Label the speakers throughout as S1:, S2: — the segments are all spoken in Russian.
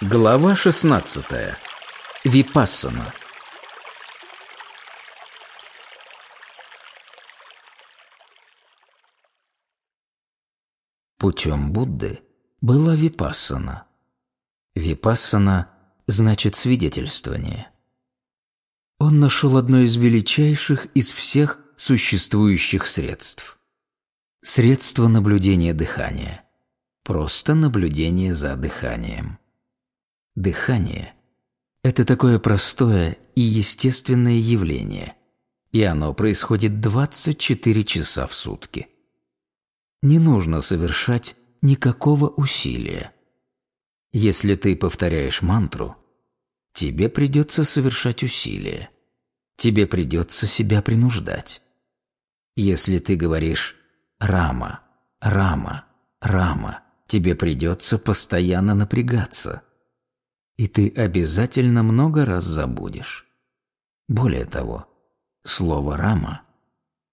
S1: Глава 16. Випассана. Путем Будды была випассана. Випассана значит свидетельствование. Он нашел одно из величайших из всех существующих средств. Средство наблюдения дыхания. Просто наблюдение за дыханием. Дыхание – это такое простое и естественное явление, и оно происходит 24 часа в сутки. Не нужно совершать никакого усилия. Если ты повторяешь мантру, тебе придется совершать усилия. Тебе придется себя принуждать. Если ты говоришь «Рама», «Рама», «Рама», тебе придется постоянно напрягаться – и ты обязательно много раз забудешь. Более того, слово «рама»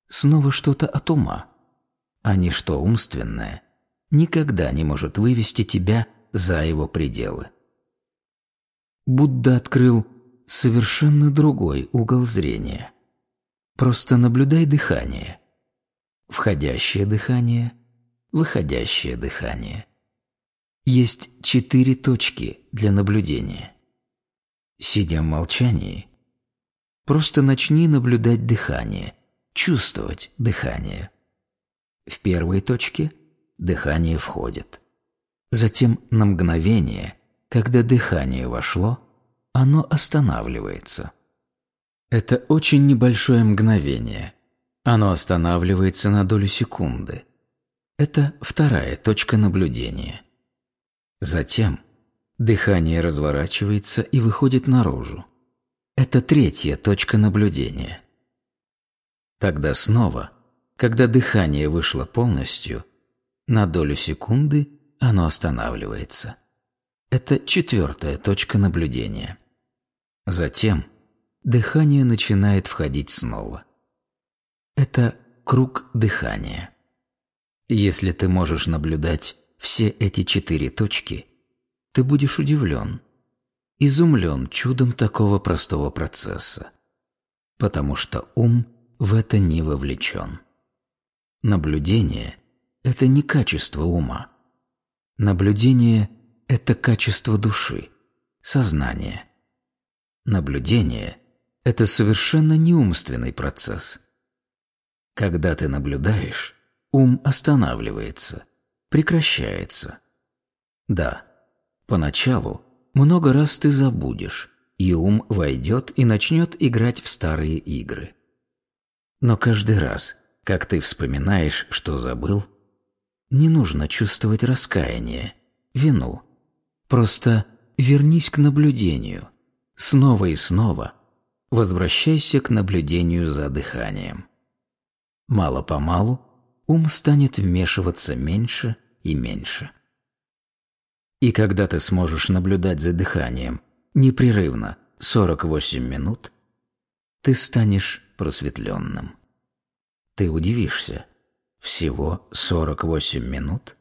S1: снова что-то от ума, а ничто умственное никогда не может вывести тебя за его пределы. Будда открыл совершенно другой угол зрения. Просто наблюдай дыхание. Входящее дыхание, выходящее дыхание – есть четыре точки для наблюдения. Сидя в молчании, просто начни наблюдать дыхание, чувствовать дыхание. В первой точке дыхание входит. Затем на мгновение, когда дыхание вошло, оно останавливается. Это очень небольшое мгновение. Оно останавливается на долю секунды. Это вторая точка наблюдения. Затем дыхание разворачивается и выходит наружу. Это третья точка наблюдения. Тогда снова, когда дыхание вышло полностью, на долю секунды оно останавливается. Это четвертая точка наблюдения. Затем дыхание начинает входить снова. Это круг дыхания. Если ты можешь наблюдать все эти четыре точки, ты будешь удивлен, изумлен чудом такого простого процесса, потому что ум в это не вовлечен. Наблюдение – это не качество ума. Наблюдение – это качество души, сознания. Наблюдение – это совершенно неумственный процесс. Когда ты наблюдаешь, ум останавливается – прекращается. Да, поначалу много раз ты забудешь, и ум войдет и начнет играть в старые игры. Но каждый раз, как ты вспоминаешь, что забыл, не нужно чувствовать раскаяние, вину. Просто вернись к наблюдению. Снова и снова возвращайся к наблюдению за дыханием. Мало-помалу ум станет вмешиваться меньше и меньше. И когда ты сможешь наблюдать за дыханием непрерывно 48 минут, ты станешь просветленным. Ты удивишься. Всего 48 минут?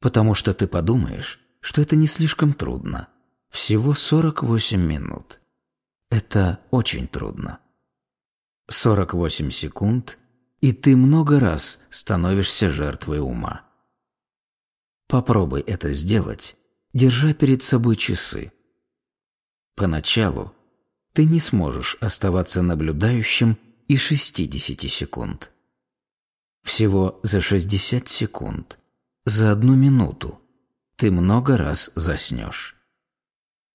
S1: Потому что ты подумаешь, что это не слишком трудно. Всего 48 минут. Это очень трудно. 48 секунд, и ты много раз становишься жертвой ума. Попробуй это сделать, держа перед собой часы. Поначалу ты не сможешь оставаться наблюдающим и 60 секунд. Всего за 60 секунд, за одну минуту, ты много раз заснешь.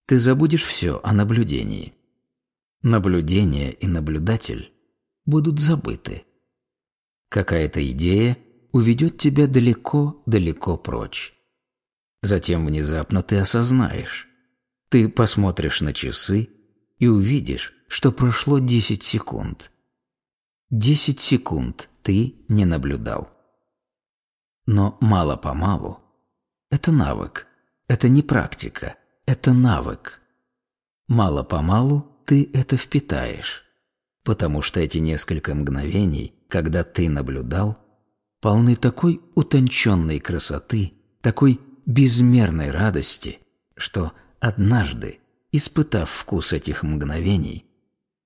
S1: Ты забудешь все о наблюдении. Наблюдение и наблюдатель будут забыты. Какая-то идея – уведет тебя далеко-далеко прочь. Затем внезапно ты осознаешь. Ты посмотришь на часы и увидишь, что прошло 10 секунд. 10 секунд ты не наблюдал. Но мало-помалу – это навык, это не практика, это навык. Мало-помалу ты это впитаешь, потому что эти несколько мгновений, когда ты наблюдал – полны такой утонченной красоты, такой безмерной радости, что однажды, испытав вкус этих мгновений,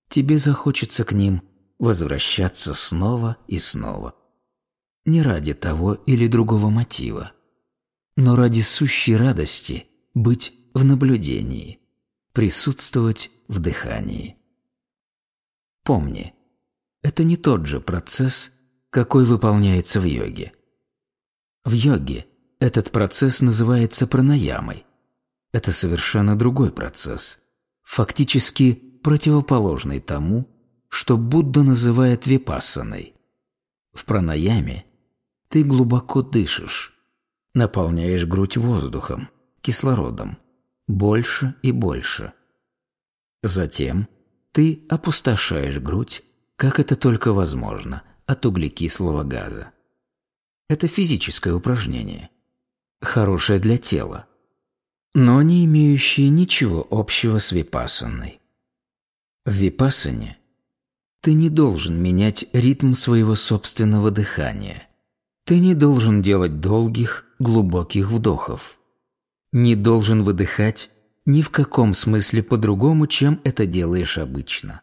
S1: тебе захочется к ним возвращаться снова и снова. Не ради того или другого мотива, но ради сущей радости быть в наблюдении, присутствовать в дыхании. Помни, это не тот же процесс, какой выполняется в йоге. В йоге этот процесс называется пранаямой. Это совершенно другой процесс, фактически противоположный тому, что Будда называет випассаной. В пранаяме ты глубоко дышишь, наполняешь грудь воздухом, кислородом, больше и больше. Затем ты опустошаешь грудь, как это только возможно, от углекислого газа. Это физическое упражнение, хорошее для тела, но не имеющее ничего общего с випассаной. В випассане ты не должен менять ритм своего собственного дыхания. Ты не должен делать долгих, глубоких вдохов. Не должен выдыхать ни в каком смысле по-другому, чем это делаешь обычно.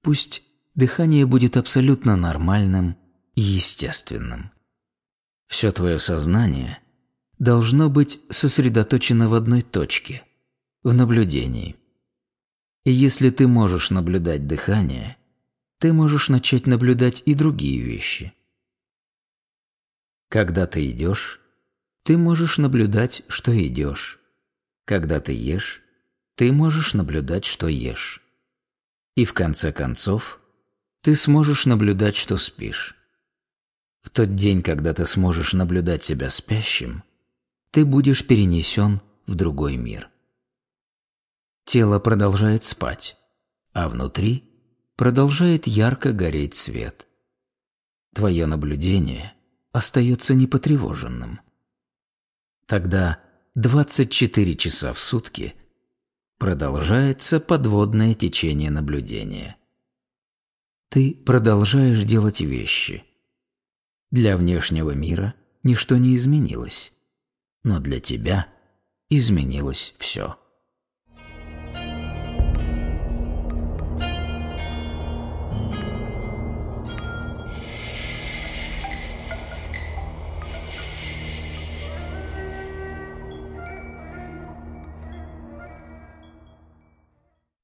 S1: Пусть дыхание будет абсолютно нормальным и естественным. Все твое сознание должно быть сосредоточено в одной точке, в наблюдении. И если ты можешь наблюдать дыхание, ты можешь начать наблюдать и другие вещи. Когда ты идешь, ты можешь наблюдать, что идешь. Когда ты ешь, ты можешь наблюдать, что ешь. И в конце концов, ты сможешь наблюдать, что спишь. В тот день, когда ты сможешь наблюдать себя спящим, ты будешь перенесен в другой мир. Тело продолжает спать, а внутри продолжает ярко гореть свет. Твое наблюдение остается непотревоженным. Тогда 24 часа в сутки продолжается подводное течение наблюдения. Ты продолжаешь делать вещи. Для внешнего мира ничто не изменилось, но для тебя изменилось все.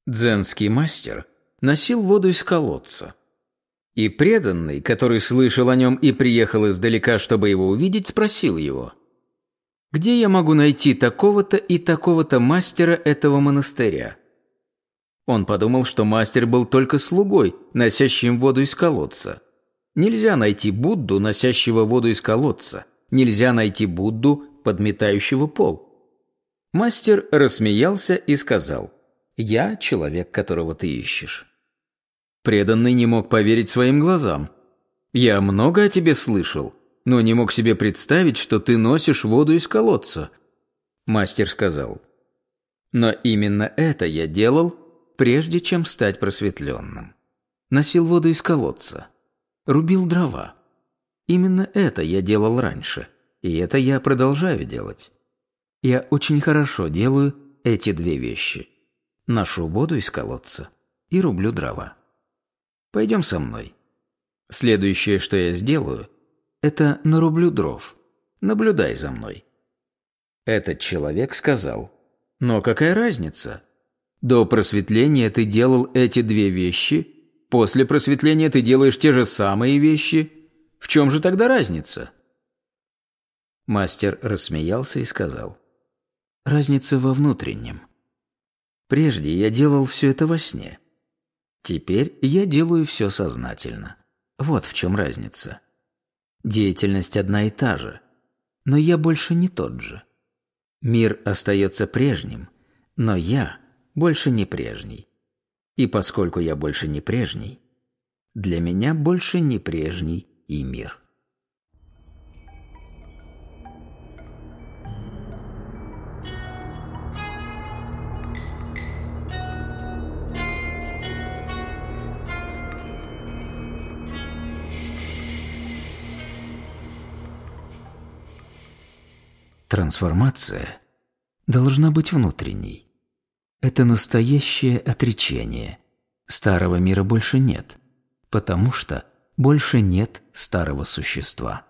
S1: Дзенский мастер носил воду из колодца. И преданный, который слышал о нем и приехал издалека, чтобы его увидеть, спросил его, «Где я могу найти такого-то и такого-то мастера этого монастыря?» Он подумал, что мастер был только слугой, носящим воду из колодца. Нельзя найти Будду, носящего воду из колодца. Нельзя найти Будду, подметающего пол. Мастер рассмеялся и сказал, я человек, которого ты ищешь». Преданный не мог поверить своим глазам. «Я много о тебе слышал, но не мог себе представить, что ты носишь воду из колодца». Мастер сказал, «Но именно это я делал, прежде чем стать просветленным. Носил воду из колодца, рубил дрова. Именно это я делал раньше, и это я продолжаю делать. Я очень хорошо делаю эти две вещи – ношу воду из колодца и рублю дрова. Пойдем со мной. Следующее, что я сделаю, это нарублю дров. Наблюдай за мной. Этот человек сказал, но какая разница? До просветления ты делал эти две вещи, после просветления ты делаешь те же самые вещи. В чем же тогда разница? Мастер рассмеялся и сказал, разница во внутреннем – Прежде я делал все это во сне. Теперь я делаю все сознательно. Вот в чем разница. Деятельность одна и та же, но я больше не тот же. Мир остается прежним, но я больше не прежний. И поскольку я больше не прежний, для меня больше не прежний и мир. Трансформация должна быть внутренней. Это настоящее отречение. Старого мира больше нет, потому что больше нет старого существа.